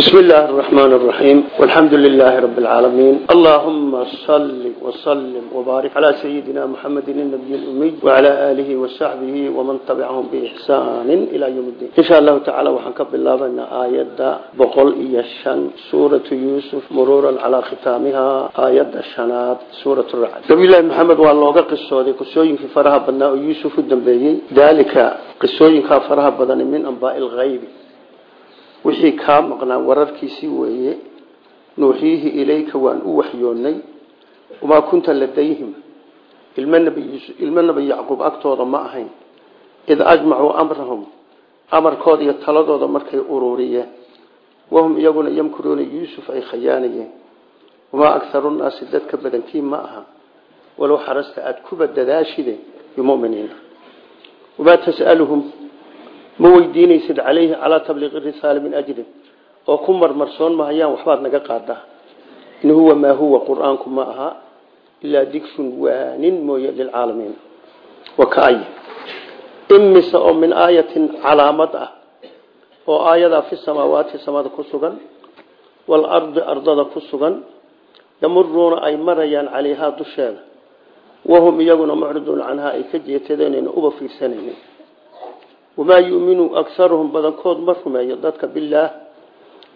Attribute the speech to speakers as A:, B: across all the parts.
A: بسم الله الرحمن الرحيم والحمد لله رب العالمين اللهم صل وسلم وبارك على سيدنا محمد النبي الأمي وعلى آله وصحبه ومن تبعهم بإحسان إلى يوم الدين إن شاء الله تعالى وحنكب الله بأن آيات بقول إيشان سورة يوسف مرورا على ختامها آيات الشنات سورة الرعد نبي الله محمد والله قصة قصوين في فرها بناء يوسف الدنبيين ذلك قصوين كفرها بدن من أنباء الغيب wixii kaa maqnaa wararkiisii weeye nuuxiihi ilayka waan u waxyoonnay. Wamaa kunta ladayhim. Ilmo nebi yacquub agtooda ma ahayn. Id ajmacuu amrahum amarkooda iyo taladooda markay ururiyeen. Wahum iyaguna yamkuruuna yuusuf ay khayaanayeen. Wamaa akharu nnaasi dadka badankii ma aha. Walow xarasta aada kuba dadaashide bimuminiina wamaa tasaluhum ma weydiinaysid calayhi calaa tabliiqi risaala min ajrin oo ku marmarsoon mahayaan waxbaad naga qaadaa in huwa maa huwa qur'aanku ma aha ilaa digrun waanin mooye lilcaalamiin wa kaay imise oo min aayatin calaamad ah oo aayadaa fi samaawaati samada ku sugan waalardi ardada ku sugan yamuruuna ay marayaan calayhaa dusheeda. Wahum iyaguna mucriduuna canhaa ay ka jeetadeenayna uba fiirsanaynin wamaa yuminu akaruhum badankood ma rumeeyo dadka bilaah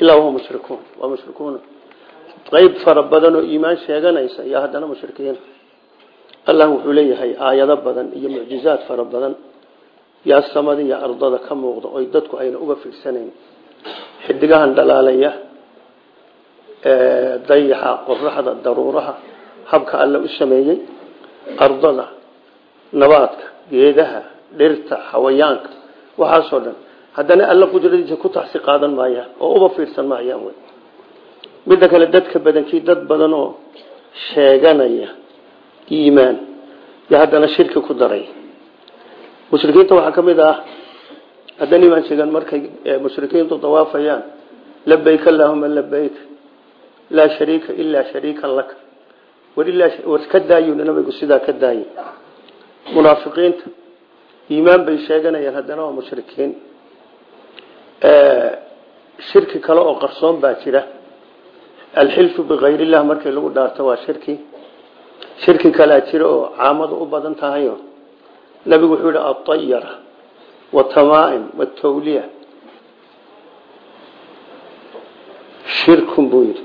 A: ilaa wahum mushrikuun waa mushrikuuna qeyb fara badan oo iimaan sheeganaysa iyo haddana mushrikiin allah wuxuu leeyahay aayado badan iyo mucjizaad fara badan yaa samada iyo ardada ka muuqda oy dadku ayna uga fiirsanayn xidigahan dhalaalaya dayaxa qoraxda daruuraha habka alle u sameeyey ardada nabaadka geedaha dhirta xawayaanka waxaasoo dhan haddana alla qudradiisa ku taxsi qaadan maayaan oo uba fiirsan maayaan wy midda kale dadka badankii dad badan oo sheeganaya iimaan iyo haddana shirki ku daray mushrikiinta waxaa ka mid ah haddana imaan sheegan markay mushrikiintu dawaafayaan labayk allahuma labayk laa shariika ilaa shariikan laka war ka daayuna nabigu sidaa ka munaafiqiinta iimaan bay sheeganayaan haddana waa mushrikiin. Shirki kale oo qarsoon baa jira. Alxilfu bikayr illah markii lagu dhaarto waa shirki. Shirki kalea jira oo caamadu u badan tahayo. Nabigu wuxuu yihi aayara watamaim watawliya shirkun buu yidhi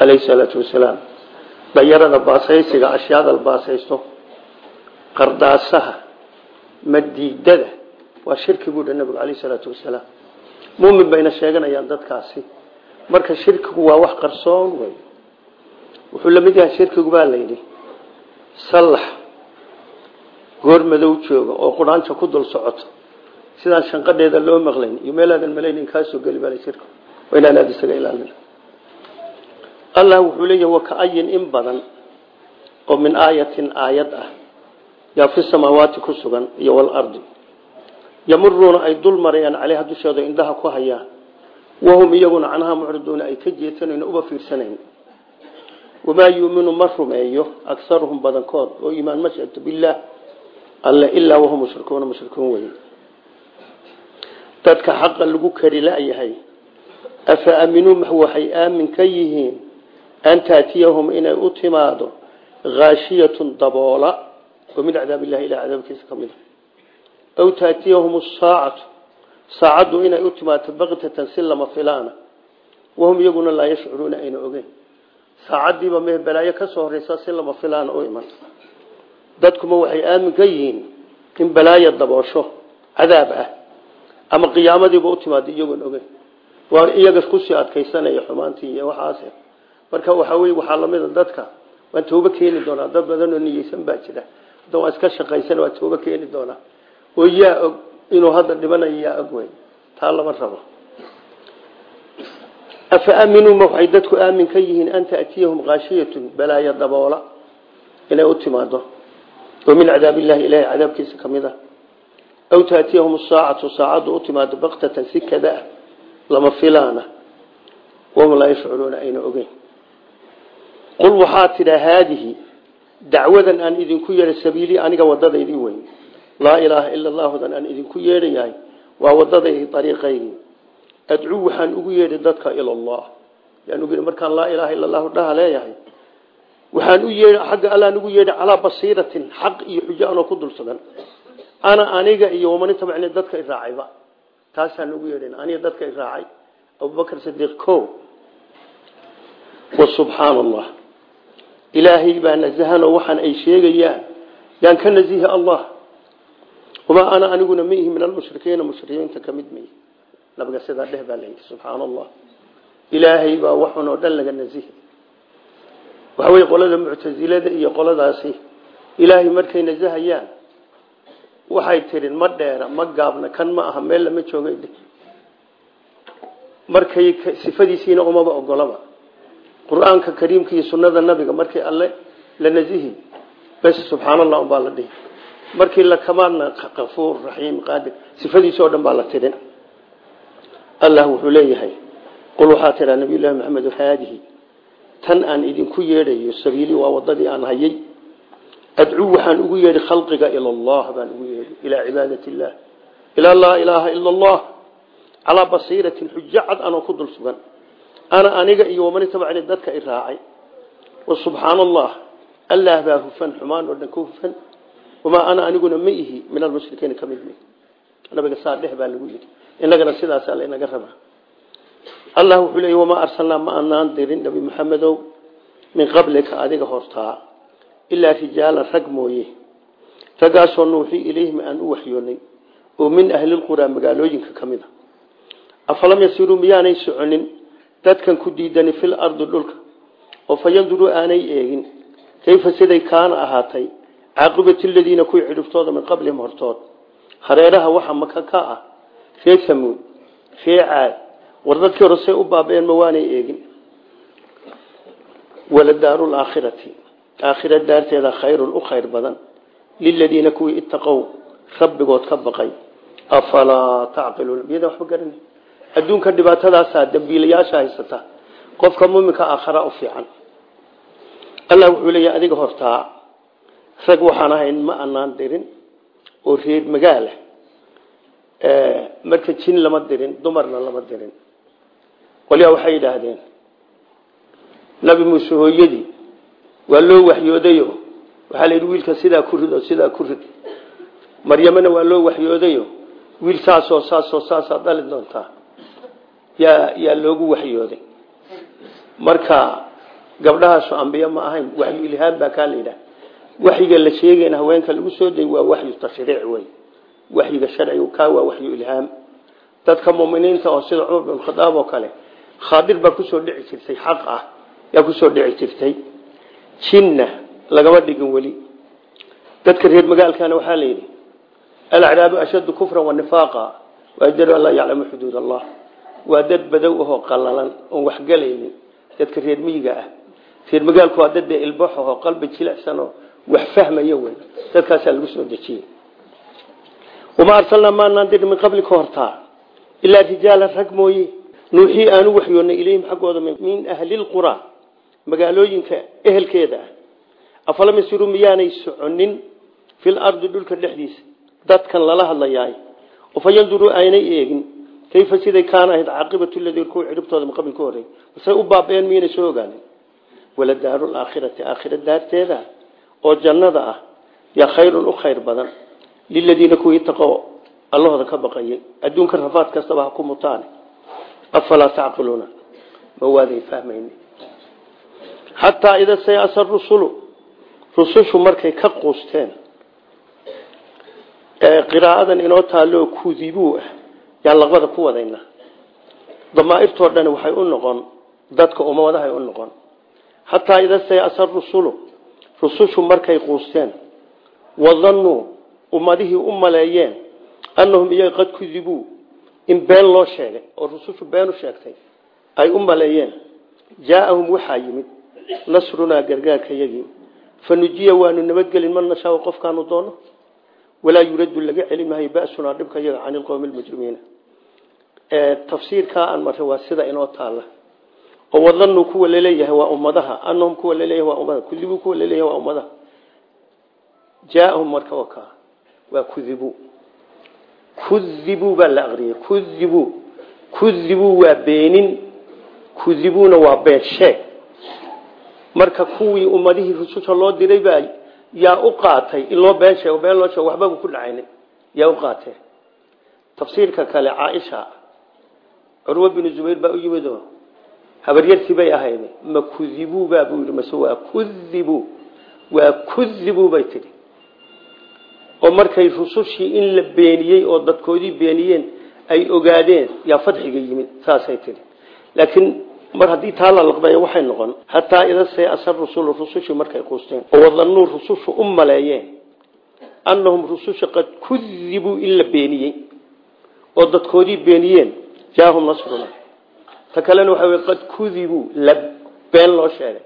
A: alayh salaatu wasalaam. Dayarada baasaysiga ashyaada la baasaysto qardaasaha madiidada. Waa shirki buu dha nabigu alayh salaatu wasalaam. Mumin bayna sheeganayaan dadkaasi. Marka shirkigu waa wax qarsoon wey wuxuu la mid yahay shirkigu baa layidhi sallax. Goor madow jooga oo quraanjo ku dul socoto sidaan shanqadheeda loo maqlayn iyo meelaadan malaynin kaasoo geli baa shirki waa inaan aada isaga ilaalina allah wuxuu leeyahay wakaayin in badan oo min aayatin aayad ah yaa fi samaawaati ku sugan iyo walardi yamuruuna ay dul marayaan caleyha dusheeda indhaha ku hayaan. Wahum iyaguna canhaa mucriduuna ay ka jeetanayn uba fiirsanayn. Wamaa yuminu ma rumeeyo akaruhum badankood oo iimaan ma sheegto bilaah alle ilaa wahum mushrikuuna mushrikuun wey dadka xaqa lagu kari layahay afa aaminuu waxay aamin ka yihiin an taatiyahum inay u timaado haashiyatun daboola mid a aw taatiyahum asaacatu saacaddu inay u timaado baktatan si lama filaana wahum iyaguna laa yashcuruuna ayna ogeyn. Saacaddiiba mee balaayo ka soo horeysa si lama filaana u iman. Dadkuma waxay aamin ka yihiin in balaayo daboosho cadaab ah ama qiyaamadiiba u timaado iyagoon ogeyn. Waa iyaga ku sii adkaysanaya xumaantii iyo waxaas marka waxaa wey waxaa lamida dadka waan tooba keeni doonaa dad badan oo niyeysan baa jira waan iska shaqaysan waa tooba keeni doonaa oo yaa og inuu hadda dhibanayo yaa og wey taa lama rabo. Afa aaminuu ma waxay dadku aamin ka yihiin an taatiyahum kaashiyatun balaayo daboola. Inay u timaado oo min cadaab illahi ilahay cadaabkiisa ka mid ah aw taatiyahum saacatu saacaddu u timaado baktatan si kada ah lama filaana. Wahum laa yashcuruuna ayna ogeyn. Qul waxaa tidhaa haadihi dacwadan aan idinku yeedha sabiilii aniga wadadaydii weyn. Laa ilaaha ila allahudan aan idinku yeedhayahay waa wadadaydii ariiqaygii adcuu waxaan ugu yeedhi dadka ila allah yaan ugu yeedhi markaan laa ilaaha illa allahu dhaha leeyahay waxaan u yeedhi xagga allaan ugu yeedhi calaa basiiratin xaq iyo xujo anoo ku dul sugan ana aniga iyo waman itabacni dadka iraacayba taasaan ugu yeedhin aniga dadka iraacay abubakar sidiiq ko wa subxaana ilaahay baa nasahanoo waxaan ay sheegayaan yaan ka nasihi allah wamaa ana aniguna maihi min almushrikiina mushrikiinta ka mid maihi nabiga sidaa dheh baa layidhi subxaana allah ilaahay baa waxun oo dhan laga nasihi waxa weye qolada muctasilada iyo qoladaasi ilaahay markay nasahayaan waxay tirin ma dheera ma gaabna kan ma aha meel lama jooga markay sifadiisiina umaba ogolaba qur'aanka kariimka iyo sunada nabiga markii alle la nasihi bes subxaan allah umbaa la dhihi. Markii la kamaadna kafuur raxiim qaadir sifadiisi o dhan baa la tirin. Allah wuxuu leeyahay qul waxaa tiraa nabiy llahi maxamed haadihi tan aan idinku yeedhayo sabiili waa wadadii aan hayay adcuu waxaan ugu yeedhi khalqiga ila allah baan ugu yeedhi ilaa cibaadati illah ilaa laa ilaaha ila allah calaa basiiratin xujo cad anoo ku dul sugan ana aniga iyo waman itabacni dadka i raacay wa subxaana allah allah baa hufan xumaan oo dhan ka hufan wamaa ana aniguna ma ihi min almushrikiina ka mid mi nabiga saa dheh baa lagu yidhi inagana sidaasaa lainaga rabaa allah wuxuu leeyay wamaa arsalnaa ma anaan dirin nabi maxamedow min qablika adiga hortaa ilaa rijaalan rag mooye raggaasoo nuuxii ilayhim aan u waxyoonay oo dadkan ku diidani fil ardi dhulka oo fa yanduruu aanay eegin kayfa siday kaana ahaatay? Caaqibatu ladiina kuwii cidhiftooda min qablihim hortood. Hareeraha waxa maka ka ah ree samuud ree caad u baabeen ma waanay eegin. Waladaaru laakhirati aakhira daarteeda khayrun u khayr badan. Liladiina kuwii ittaqow rabbigood ka baqay afalaa tacqiluuna miyada waxba adduunka dhibaatadaasaa dambiilayaasha haysata qofka muminka aakhara u fiican. Allah wuxuu leeyahay adiga hortaa rag waxaan ahayn ma anaan dirin oo reer magaala marka jin lama dirin dumarna lama dirin. Qolyaa waxay yidhaahdeen nabi muuse hooyadii waa loo waxyoodayo. Waxaa la yidhi wiilka sidaa ku rid oo sidaa ku rid. Maryamana waa loo waxyoodayo. Wiil saasoo saasoo saasaa dhali doontaa yaa yaa loogu waxyooday. Marka gabdhahaasu ambiye ma ahayn waxyu ilhaam baa kaa la yidhaha waxyiga la sheegayna haweenka lagu soo day waa waxyu tashriic wey waxyiga sharcigu kaa waa waxyu ilhaam. Dadka muminiinta oo sida cumar bin khadaab oo kale khaadir baa ku soo dhici jirtay xaq ah yaa ku soo dhici jirtay. Jinna lagama dhigin weli. Dadka reer magaalkana waxaa la yidhi alacraabu ashaddu kufran wanifaaqa waajdaru an laa yaclamu xuduud allah waa dad badow ahoo qalalan oon waxgelaynin dadka reer miyiga ah. Reer magaalku waa dad ilbax ahoo qalbi jilicsan oo wax fahmaya wey dadkaasaa lagu soo dejiyey. Wamaa arsalnaa maanaan dirin min qabli ka ilaa rijaalan rag mooye. Nuuxii aanu waxyoonnay ilayhim xaggooda min ahlilqura magaalooyinka ehelkeeda ah. Afalam yasiruu miyaanay soconin fil ardi dhulka dhexdiisa. Dadkan lala hadlayaay. Oo aynay eegin kayfa siday kaana ahayd caaqibatu ladii kuwa cidhibtooda min qabli ka horey say u baabeen miyanay soo ogaanin wala daaru laakhirati aakhira daarteeda oo jannada ah yaa khayrun u khayr badan liladiina kuwii taqo allahooda ka baqayay adduunka rafaad kastaba ha ku mutaan afalaa tacqiluuna ma waaday fahmayni xataa ida sayasa rusulu rusushu markay ka quusteen qiraa'adan inoo taalloo kudibuu ah yaan laqbada ku wadayna damaairtoo dhan waxay u noqon dadka ummadahay u noqon. Xataa ida sayasa rusulu rusushu markay quusteen wadannuu ummadihii u maleeyeen annahum iyaga qad kudibuu in been loo sheegay oo rusushu been u sheegtay ay u maleeyeen. Jaaahum waxaa yimid nasrunaa gargaarka yagii fa nujiya waanu nabadgelin man nashaao qofkaanu doono. Walaa yuraddu laga celi maayo dhibka yaga cani lqowmi lmujrimiina tafsiirkaa aan maray waa sida inoo taalla. Oo wadanu kuwa la leeyahay waa ummadaha anahum kuwa la leeyahay waa ummadaha kudibu kuwa la leeyahay waa ummadaha. Jaaahum marka kaa waa kudibu. Kudibu baa la aqriyay kudibu. Kudibuu waa beenin kudibuuna waa been sheeg marka kuwii ummadihii rususha loo diray baa yaa u qaatay in loo been sheego been loo sheego waxbaba ku dhacayna yaa u qaatee tafsiirka kale caaisha curwa binu zubayr baa u yimid oo habaryartii bay ahayd. Ma kudibuu baa buu yidhi mase waa kudibuu waa bay tidhi. Oo markay rusushii in la beeniyey oo dadkoodii beeniyeen ay ogaadeen yaa fadxiga yimid saasay tidhi. Laakiin mar haddii taa la laqbeeyo waxay noqon hataa ida see asar rusulu rusushii markay quusteen. Oo wadannuu rusushu u maleeyeen annahum rususha qad kudibuu in la beeniyey oo dadkoodii beeniyeen jaahum nasruna ta kalena waxa wey qad kudibuu la been loo sheegay.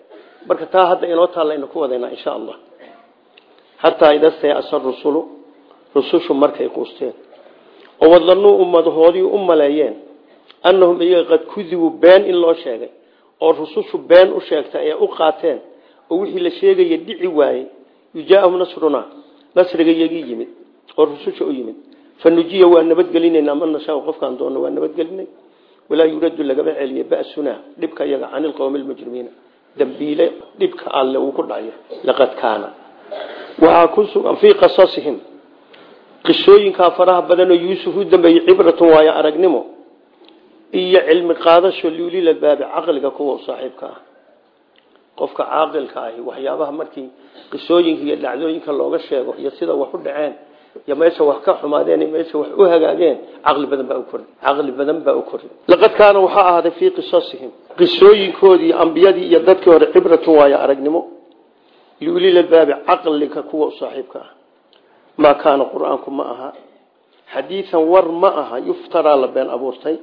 A: Marka taa hadda inoo taallaynu ku wadaynaa insha allah. Hataa ida see asar rusulu rusushu markay quusteen. Oo wadannuu ummadahoodii u maleeyeen annahum iyaga qad kudibuu been in loo sheegay oo rusushu been u sheegtay ee u qaateen oo wixii la sheegaya dhici waayey yujaahum fanujiya waa nabadgelinayna man nashaa qofkaan doona waa nabadgelinay. Walaa yuraddu lagama celiye ba'suna dhibka iyaga cani lqowmi lmujrimiina dambiile dhibka alle uu ku dhacayo laqad kaana. Waxaa ku sugan fii qasasihim qisooyinkaa faraha badanoo yuusuf u dambeeyey cibratun waayo aragnimo iyo cilmi qaadasho liulilabaabi caqliga kuwa saaxiibka ah. Qofka caaqilka ahi waxyaabaha markii qisooyinka iyo dhacdooyinka looga sheego iyo sida wax iyo meesha wax ka xumaadeen iyo meesha wax u hagaageen caqli badan baa u kordhi caqli badan baa u kordhi laqad kaana waxaa ahaaday fii qisasihim qisooyinkoodii ambiyadii iyo dadkii hore cibratun waayo aragnimo. Liulilabaabi caqliga kuwa saaxiibka ah. Maa kaana qur'aanku ma aha. Xadiian war ma aha yuftaraa la been abuurtay.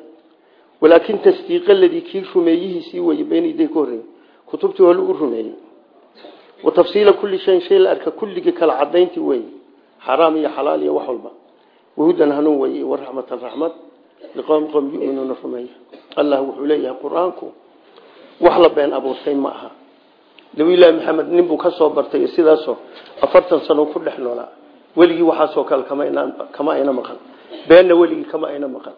A: Walaakin tasdiiq aladii kii rumeeyihiisii weye beenayday ka horreeyey kutubtii hore u rumeeyey kala cadayntii xaraam iyo xalaal iyo wax walba. Wahudan hanuun weye waraxmatan raxmad liqowm qom yuminuuna rumeeya allah wuxuu leeyahay qur'aanku. Wax la been abuurtay ma aha. Nabiylaahi maxamed nin buu ka soo bartay sidaasoo afartan sano ku dhex noolaa weligii waxaasoo kale kama ayna maqan. Beenna weligii kama ayna maqan.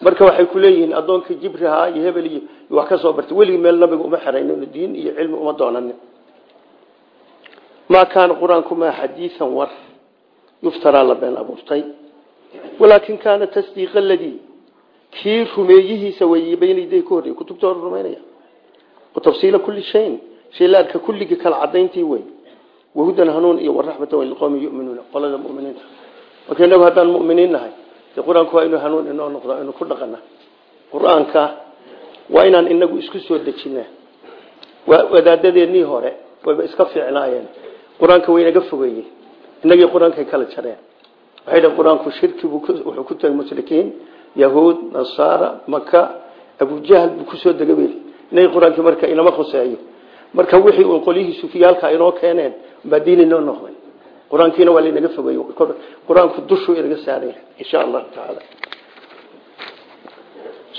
A: Marka waxay ku leeyihiin addoonkii jibriha iyo hebel iyo wax ka soo bartay. Weligii meel nabiga uma xeraynin diin iyo cilmi uma doonanin. Maa kaana qur'aanku maa war yuftaraa la been abuurtay. Walaakin kaana tasdiiq aladii kii rumeeyihiisa weeye baynaday ka horrey kutubta hore rumaynaya wa tafsiila kulli shayin shay la arka kulligii kala cadayntii wey wahudan hanuun iyo waraxmata wa liqowmi yuminuuna qolada muminiinta. Marka inagu haddaan muminiin nahay de qur'aanku waa inuu hanuun inoo noqdo inu ku dhaqana. Qur'aanka waa inaan inagu isku soo dejinaa. Wadaadadeennii hore wayba iska fiicnaayeen. Qur'aanka waynaga inagii qur'aankay kala jareen waxay dhaheen qur'aanku shirki buu wuxuu ku tagay mushrikiin yahuud nasaara maka abujahl buu ku soo degabel inagii qur'aankii marka inama khuseeyo marka wixii uu qolyihii sufiyaalka inoo keeneen baa diin inoo noqday qur'aankiina waa laynaga fogeeye qur'aanku dushuu inaga saaraya insha allahu tacaala.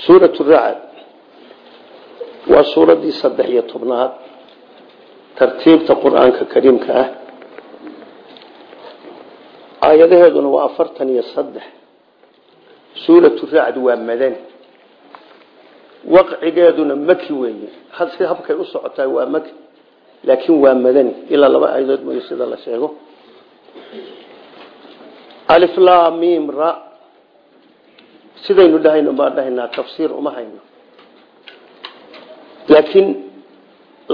A: Suurat racd waa suuraddii saddex iyo tobnaad. Tartiibta qur'aanka kariimka ah aayadaheeduna waa afartan iyo saddex. Suuratu racd waa madani. Waqcigeeduna maki weeye. Si habkay u socotaa waa maki laakiin waa madani. Ilaa laba aayadood mooye sida la sheego. Aliflamim ra. Sidaynu dhahayno baan dhahaynaa tafsiir uma hayno. Laakiin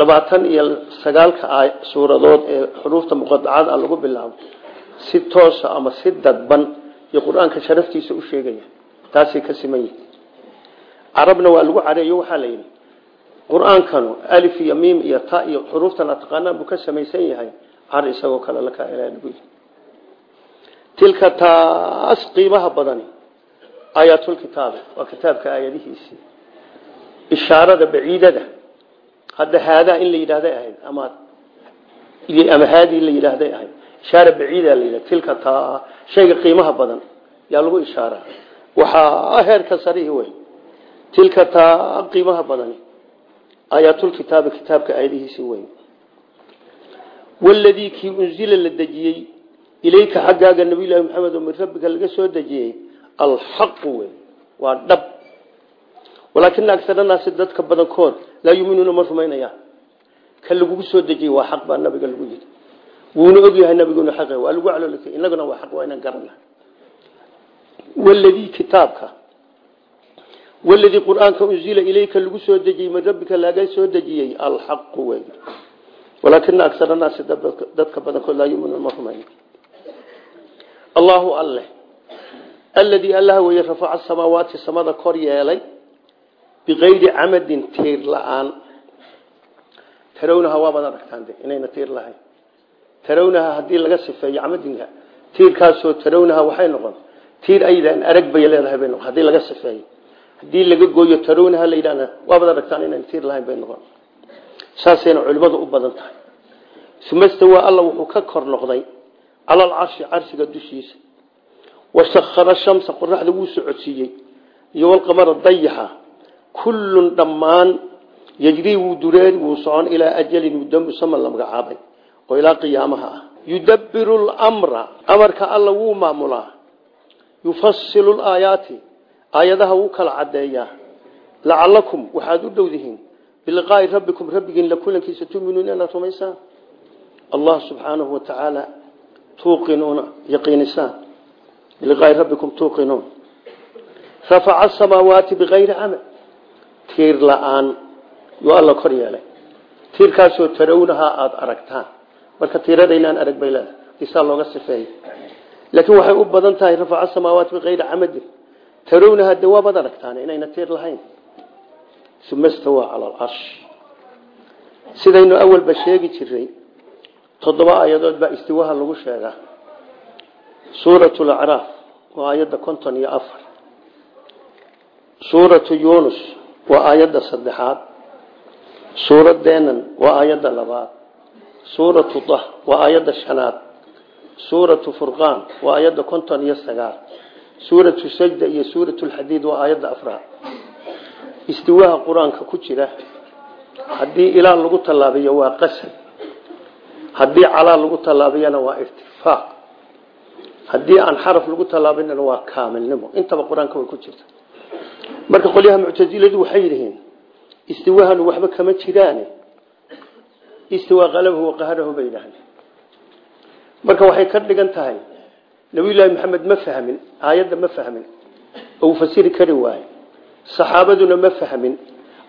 A: labaatan iyo sagaalka suuradood ee xuruufta muqadacada lagu bilaabo si toosa ama si dadban iyo qur'aanka sharaftiisa u sheegaya. Taasay ka siman yihiin carabna waa lagu careeyo waxaa la yidhi qur'aankanu alif iyo miim iyo ta iyo xuruuftan ataqaanaan buu ka samaysan yahay car isagoo kale la kaa ilaa lagu yidhi. Tilka taas qiimaha badani aayaatulkitaabi waa kitaabka aayadihiisii ishaarada baciidada hadda haadaa in la yidhaahday ahayd ama ama haadii la yidhaahday ahayd ishaara baciida la yidhahda tilka taa shayga qiimaha badan yaa lagu ishaaraa. Waxaa heerka sarihi wey tilka taa qiimaha badani aayaatulkitaabi kitaabka aayadihiisii wey waladii kii unzila la dejiyey ilayka xaggaaga nabiylahi maxamed oo min rabbika laga soo dejiyey alxaqu wey waa dhab. Walaakina agar naasi dadka badankood laa yuminuuna ma rumaynayaan ka lagugu soo dejiyey waa xaq baa nabiga lagu yidhi wuuna ogyahay nabiguna xaq waa lagu caloolika inaguna waa xaq waa inaan garana waladii kitaabka waladii qur'aanka unzila ilayka lagu soo dejiyey min rabbika laga soo dejiyey alxaqu wey walaakina agar naasi dadka badankood laa yuminuuna ma rumayna allahu alle aladii allah weye rafaca samaawaati samada kor yeelay biqayri camadin tiir la'aan. Tarawnaha waabaad aragtaan de inayna tiir lahayn tarawnaha haddii laga sifeeyo camadinka tiirkaasoo tarawnaha waxay noqon. Tiir aydan arag bay leedahay bay noqon haddii laga sifeeyo. Haddii laga gooyo tarawnaha la yidhahna waabaad aragtaan inayna tiir lahayn bay noqon. Saasayna culimmadu u badan tahay. Uma stawaa alla wuxuu ka kor noqday cala alcarshi carshiga dushiisa. Wasahara shamsa qoraxda wuu socodsiiyey iyo walqamara dayaxa kullun dhammaan yajrii wuu dureeri wuu socon ilaa ajalin muddo musaman la magacaabay oo ilaa qiyaamaha ah yudabbiru lmra amarka alla wuu maamulaa. Yufasilu laayaati aayadaha wuu kala cadeeyaa lacalakum waxaad u dhowdihiin biliqaai rabbikum rabbigiin la kulankiisa tuminuuna inaad rumaysaan allah subxaanahu wa tacaala tuuqinuuna yaqiinisaan biliqaai rabbikum tuuqinuun. Rafaca asamaawaati bikayri camal. Tiir la'aan marka tiiradaynaan arag bay leedahay isaa looga sifeeyo laakiin waxay u badan tahay rafaca asamaawaati bikayri camadin tarawnahaa de waabaad aragtaan inayna tiir lahayn. Uma stawaa cala alcarsh sidaynu awalba sheegi jiray toddoba aayadood baa istiwaha lagu sheegaa. Suuratu lacraaf waa aayadda konton iyo afar. Suuratu yunus waa aayadda saddexaad. Suuradeenan waa aayadda labaad suuratu dah waa aayadda shanaad. Suuratu furqaan waa aayadda konton iyo sagaal. Suuratu sajda iyo suuratu lxadiid waa aayadda afraad. Istiwaha qur'aanka ku jira haddii ilaa lagu tallaabiyo waa qasad haddii calaa lagu tallaabiyana waa irtifaaq. Haddii aan xaraf lagu tallaabinana waa kaamilnimo. Intaba qur'aanka ku jirta. Marka qolyaha muctasiladu waxay yidhihiin istiwahanu waxba kama jiraane istiwaa qalabahu waqaharahu bay yidhahdeen marka waxay ka dhigan tahay nabiyullaahi maxamed ma fahmin aayadda ma fahmin. Oo uu fasiri kari waaye. Saxaabaduna ma fahmin.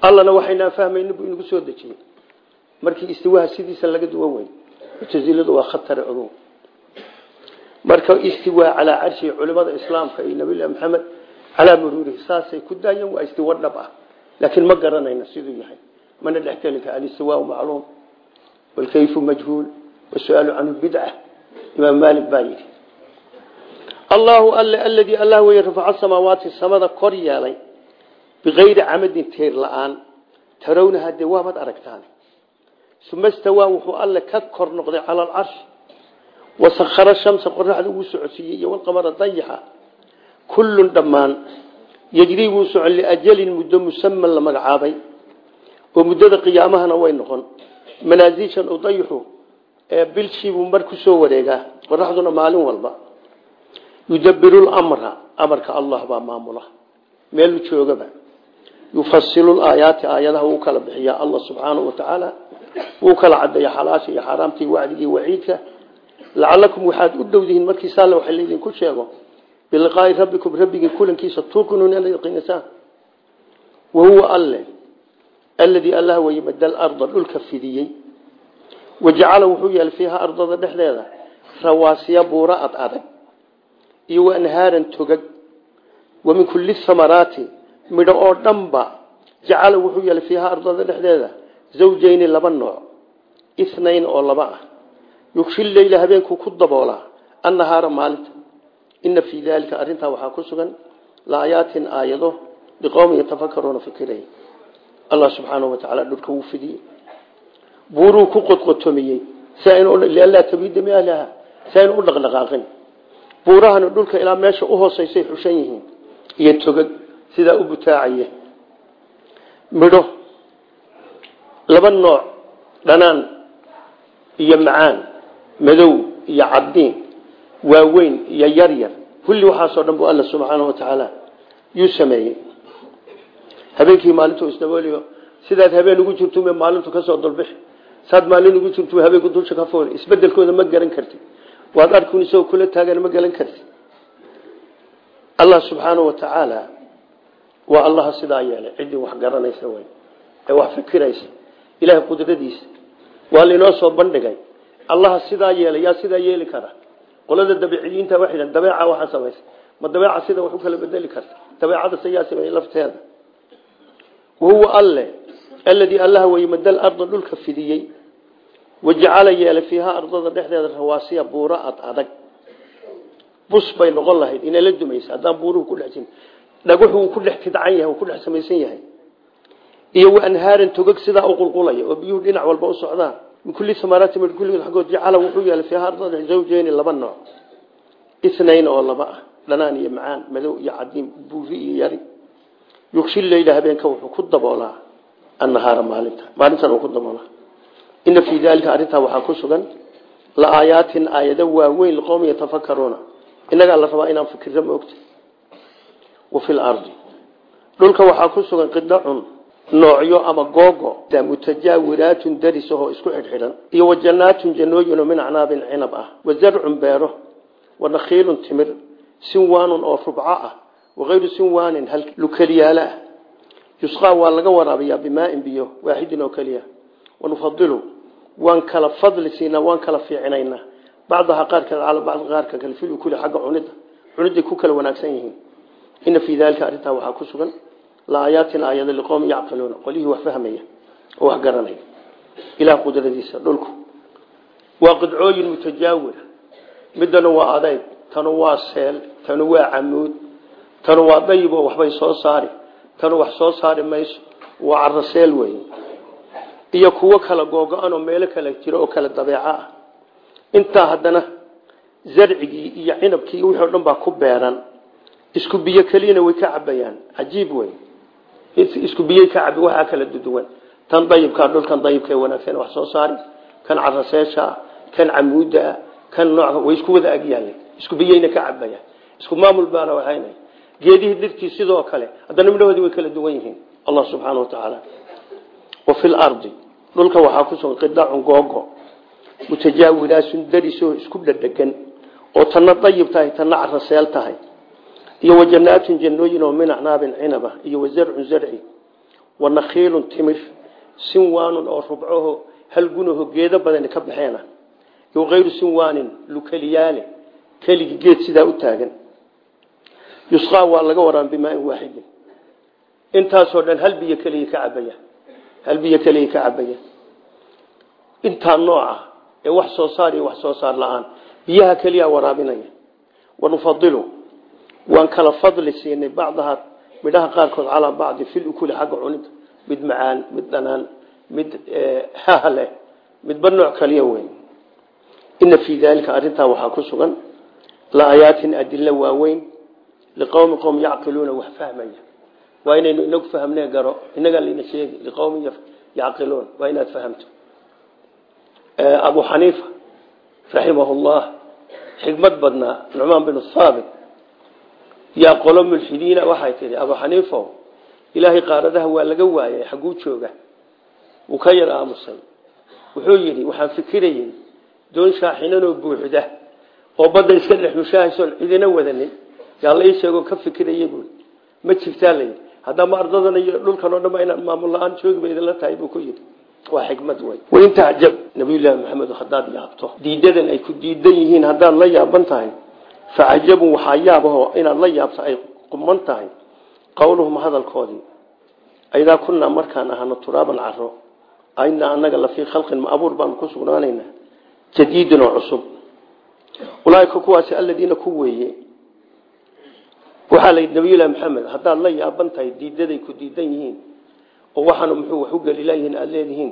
A: Allana waxaynaan fahmaynin buu inagu soo dejiyey markii istiwaha sidiisa laga duwan weyn muctasiladu waa khatare ogow. Marka istiwaa calaa carshi culimada islaamka iyo nabiyullahi maxamed calaa muruurihi saasay ku daayeen waa istiwa dhab ah. Laakiin ma garanayna siduu yahay. Mana dhexgeli kara alistiwaau macluum walkayfu majhuul wasu'aalu canhu bidca imaam maalik baa yidhi allahu alle aladii allah weye rafaca samaawaati samada kor yeelay bikayri camadin teer la'aan tarawnaha dee waabaad aragtaan uma stawaa wuxuu alle ka kor noqday cala alcarshi wasahara shamsa qoraxda wuu socodsiiyey iyo walqamara dayaxa kullun dhammaan yejrii wuu socon manaasiishan u dayixu ee bilshiibuu mar ku soo wareegaa qoraxduna maalin walba. Yudabiru lamra amarka allah baa maamula. Meelu joogaba. Yufasilu aayaati aayadaha wuu kala bixiyaa. Allah subxaanahu watacaala wuu kala cadeeya xalaasha iyo xaaraamta iyo wacdiga iyo waciidka. Lacalakum waxaad u dhowdihiin markiisa alle waxa laydinku sheego biliqaai rabbikum rabbigii kulankiisa tuuqinuun inaad yaqiinisaan wahuwa alle aladii allah weye madal arda dhulka fidiyey. Wajacala wuxuu yeelay fiiha ardada dhexdeeda rawaasiya buura ad adag iyo waanhaaran togag. Wa min kulli samaraati midho oo dhanba jacala wuxuu yeelay fiiha ardada dhexdeeda zawjayni laba nooc inayn oo laba ah. Yugshi leyla habeenkuu ku daboolaa annahaara maalinta ina fii daalika arrintaa waxaa allah subxaanahu watacaala dhulka wuu fidiyey buuruu ku qodqotomiyey lianlaa tabiida miahliha si aynu u dhaqdhaqaaqin. Buurahana dhulka ilaa meesha u hooseysay xushan yihiin. Iyo togag sidaa u butaacaya midho laba nooc dhanaan iyo macaan madow iyo cadiin waaweyn iyo yaryar. Kulli waxaasoo dhan bu alla subxaanahu watacaala yuu sameeyey habeenkii maalintu isdabooliyo sidaad habeen ugu jirtu maalintu ka soo dulbixi saad maalin ugu jirtu habeenku dusha ka fooli isbedelkooda ma garan kartid waad arkun isagoo kula taagan ma garan kartid allah subxaanahu wa tacaala waa allaha sidaa yeelay ciddii wax garanaysa wey ee wax fikiraysa. Ilaahay qudradiisa. Waa lainoo soo bandhigay. Allaha sidaa yeelay yaa sidaa yeeli kara. Qolada dabeiciyiinta waxay dhahan dabeeca waxaa samaysa. Ma dabeeca sida wax u kala bedeli karta? Dabeecada sayaa sameeyey lafteeda wahuwa alle alladii allaha weye madal arda dhulka fidiyey wajacala yeelay fiihaa ardada dhexdeeda rawaasiya buura ad adag bus bay noqon lahayd inay la dumaysa haddaan buuruhu ku dhex jirin dhaguxu uu ku dhex tidcan yahay uu ku dhex samaysan yahay iyo wa anhaaran togog sidaa u qulqulaya oo biyuhu dhinac walba u socdaan min kulli samaraati min kulli xagood jacala wuxuu yeelay fiihaa ardada zawjeeni laba nooc isnayn oo laba ah dhanaan iyo macaan madow iyo cadiim buufi iyo yari yugshi leyla habeenka wuxuu ku daboolaa annahaara maalinta. Maalintan uu ku daboolaa. Ina fii daalika arrintaa waxaa ku sugan la aayaatin aayado waaweyn liqowmi yatafakaruuna innagaa la rabaa inaan fikirro moogta wa fi lardi dhulka waxaa ku sugan qidacun noocyo ama googo mutajaawiraatun daris ahoo isku xidhxidhan iyo wa jannaatun jannooyin oo min acnaabin cinab ah wa zarcun beero wa nakhiilun timir sinwaanun oo rubco ah hal lukeliyaala ah yusqaa waa laga waraabiyaa bimaain biyo waaxidin oo keliya wanufadilu waan kala fadli siinaa waan kala fiicinaynaa bacdaha qaarkeed cala bacdi qaarka kale fil ukuli xagga cunida cuniday ku kala wanaagsan yihiin ina fii daalika arrintaa waxaa ku sugan laayaatin aayada liqowmi yacqiluuna qolihii wax fahmaya oo wax garanaya ilaah qudradiisa dhulku waa qidcooyin mutajaawira midana waa adeyg tanu waa seel tanu waa camuud tanu waa dayib oo waxbay soo saari. Tanu wax soo saari mayso. Waa caraseel wey iyo kuwo kala googo-an oo meelo kala jiro oo kala dabeeco ah. Intaa haddana iyo cinabkii wixii dhan baa ku beeran. Isku biyo keliyana way ka cabayaan cajiib wey isku biyey ka cabi waxaa kala duduwan tan dayibkaa dhulkan dayibka wanaagsan wax soo saari. Kan caraseesha kan camuuda kan nooc way isku wada agyaalen isku biyeyna ka cabayaan isku maamul baana waxayna geedihii dhirtii sidoo kale. Haddana midhahoodii way kala duwan yihiin. Allah subxaana wa tacaala wa fi lardi dhulka waxaa ku sugan qidacun googo. Mutajaawiraasun darisoo isku dhadhegan oo tanna dayib tahay tanna caraseel tahay. Iyo wa jannaatun jannooyin oo min acnaabin cinaba. Iyo wa zarcun zarci. Wa nakhiilun timir. Sinwaanun oo rubcaho halgunaho geedo badani ka baxeena. Iyo kayru sinwaanin lukeliyaale keligi geed sidaa u taagan yusqaa waa laga waraan bimaain waaxidin intaasoo dhan hal biyo keliya ka cabaya. Hal biyo keliya ka cabaya. Intaa nooca ee wax soo saar iyo wax soo saar la'aan. Biyaha keliya waraabinaya. Wanufadilu waan kala fadli siinay bacdaha midhaha qaarkood calaa bacdi fil ukuli xagga cunida mid macaan mid dhanaan mid hahleh midba nooc kaliya weyn. Ina fii daalika arrintaa waxaa ku sugan laayaatin adilo waaweyn liqowmi qowm yacqiluuna wax fahmaya. Waa inaynu inagu fahmne garo inagaa layna sheegi liqowmi yacqiluun waa inaad fahamto. Abu xaniifa raximahu llah xikmad badnaa nucmaan bin haabit yaa qolo mulxidiina waxay tihi abu xaniifo ilaahay qaaradaha waa laga waayay xagguu jooga. Wuu ka yar aamusay. Wuxuu yidhi waxaan fikirayey doon shaaxinanoo buuxda oo badda iska dhex mushahaysoon cidina wadanin yaa la ii sheegoo ka fikiraya buui ma jirtaa layidhi haddama ardadan iyo dhulkan oo dhan ba inaan maamul la'aan joogi ba idinla tahay buu ku yidhi. Waa xikmad wey wain tacjab nabiyullaahi maxamed haddaad yaabto. Diidadan ay ku diidan yihiin haddaad la yaaban tahay. Facajabun waxaa yaabaho inaad la yaabto ay quman tahay. Qowluhum hadalkoodii aidaa kunaa markaan ahano turaaban caro ainaa anaga lafii khalqin ma abuur baanu ku sugnaanayna jadiidin oo cusub. Ulaaika kuwaasi aladiina ku weeye waxaa la yidhi nabiyullahi maxamed haddaad la yaaban tahay diidaday ku diidan yihiin oo waxaanu muxuu wax u gelilayihiin aada leedihiin?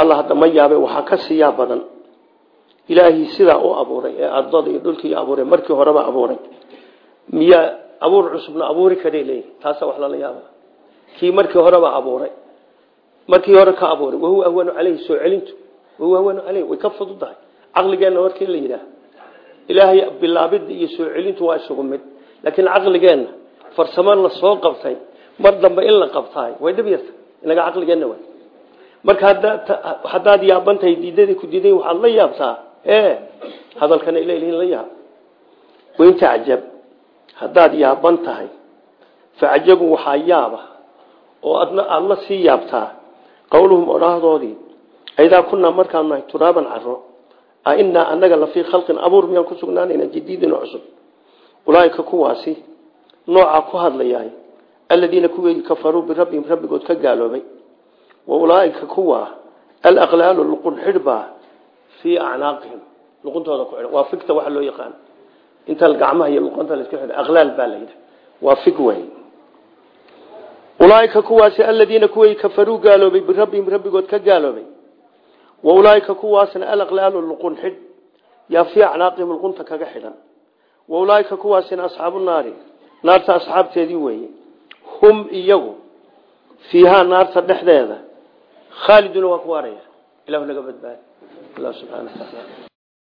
A: Alla hadda ma yaabe waxaa ka siiyaa badan. Ilaahii sidaa u abuuray ee ardada iyo dhulkii abuuray markii horeba abuuray. Miyaa abuur cusubna abuuri karay leeyihi taasa wax lala yaaba kii markii horeba abuuray markii hore ka abuuray wahuwa ahwanu caleyhi soo celintu wahuwa ahwanu caleyhi way ka fududahay. Caqligeenna markii la yidhaah ilaahay bilaabida iyo soo celintu waa isugu mid laakiin caqligeenna farsamo la soo qabtay mar dambe in la qabtaay. Way dhib yarta inaga caqligeenna way. Marka haddaad yaabantahay diidadii ku diiday waxaad la yaabtaa? E hadalkana ilalihin la yaab. Wain tacjab haddaad yaaban tahay facjabu waxaa yaaba oo adna aada la sii yaabtaa. Qowluhum odhaahdoodii aidaa kunaa markaan nahay turaaban caro ainaa anaga la fii khalqin ulaaika kuwaasi noocaa ku hadlayahay aladiina kuweegi kafaruu birabbihim rabbigood ka gaaloobay. Wa ulaaika kuwa alaqlaalu luqun xidhbaa fii acnaaqihim. Luquntooda ku xidhan. Waa figta waxa loo yaqaan. Inta gacmaha iyo luqunta la iska xidha. Aqlaal baa la yidhaha waa fig wey ulaaika kuwaasi aladiina kuway kafaruu gaaloobay birabbihim rabbigood ka gaaloobay. Wa ulaaika kuwaasna alaqlaalu luqun xidh. Yaa fii acnaaqihim luqunta kaga xidhan wa ulaaika kuwaasina asxaabu naari naarta asxaabteedii weeye. Hum iyagu fiihaa naarta dhexdeeda. Khaaliduna waa ku waaraya ilahu naga badbaadi. Allah subxana wataala